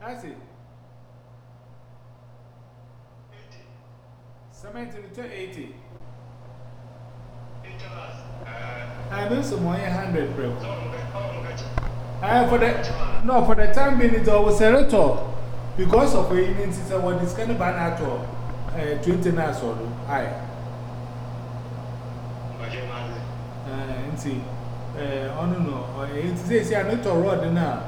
I say. 70 to 80. I know some 100, bro. Uh, for the, no, for the time being, it was a Because of the it's a what is kind of an at all. Uh, 20 nights or high. Uh, and see, uh, I don't know. it's says, I know to road now.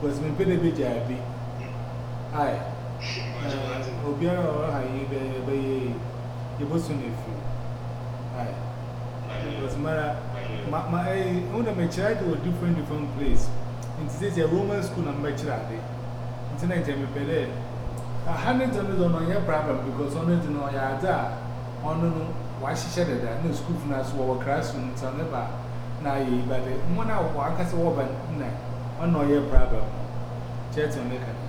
because my pene be jabi. Aye. Eh, Obiara wa ha yi be be ye ibosu ne fi. Aye. Because mara ma ma eh una me chira to different different place. Nti say a Roman school na me chira de. Nti na je I pele. A hundred on your problem because on it no ya da. On no wa shisha da da no school na so wa classroom ta ne ba na ye a de. Eh, Mo na wa akase wo ba na ọ̀nà ọ̀yẹ́ problem chẹ́tì oníkà ti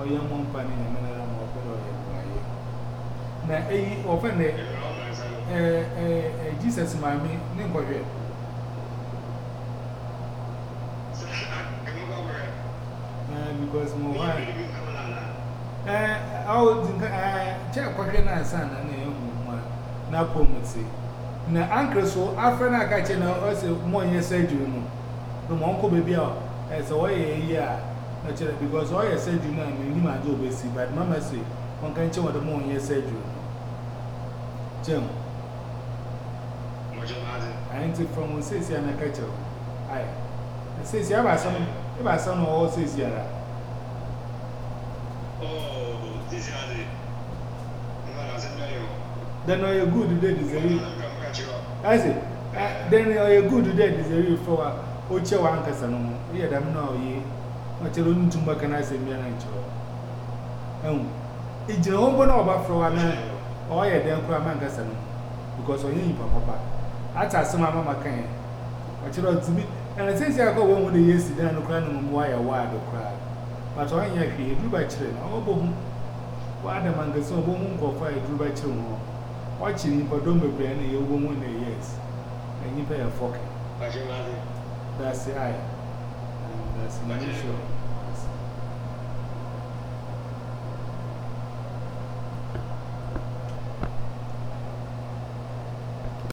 ọ̀yẹ́ mọ́ mpa ní ẹ̀mẹ́ náírà mọ́ ọ̀pẹ́lẹ̀ ọ̀yẹ́ bọ̀ ayé na eyi ọ̀fẹ́ na ẹ̀ jesus maami ní nkọ̀hwẹ́ because mo wá ẹ̀ ọ́ di nkà ẹ̀ chẹ́ ẹ̀kọ̀hwẹ́ náà sáà náà na ẹ̀yẹ́ mọ̀ mọ́ a náà pọ̀ mọ̀ sí i na ankle so afrɛ no aka kyɛ na ɔsɛ mɔnyɛ surgery no na ma ɔnkɔ baabi a ɛsɛ wɔyɛ ayi a na kyerɛ because ɔyɛ surgery no a menim ade ɔbɛsi but mama se ɔnka nkyɛ wɔde ma ɔnyɛ surgery no kyɛm ɛnti from wɔn seesia na ka kyerɛ ayɛ na seesia ɛba asɛm ɛba asɛm na ɔwɔ seesia ra Then I good, then is a I say, then a good day is a real for Oche Wankasan. Yeah, I'm no ye. But you don't too much can I say, me and I told. It's your own one over for one. Oh, yeah, then cry Mankasan. Because on Papa. I tell some But you don't And I go with the years, then I'm crying why a wild cry. But on you, if you by children, oh, boom. Why the man gets so for a drew by children. Watching him, but don't be brand new woman in years. And you pay a fork. That's it, I. That's my issue.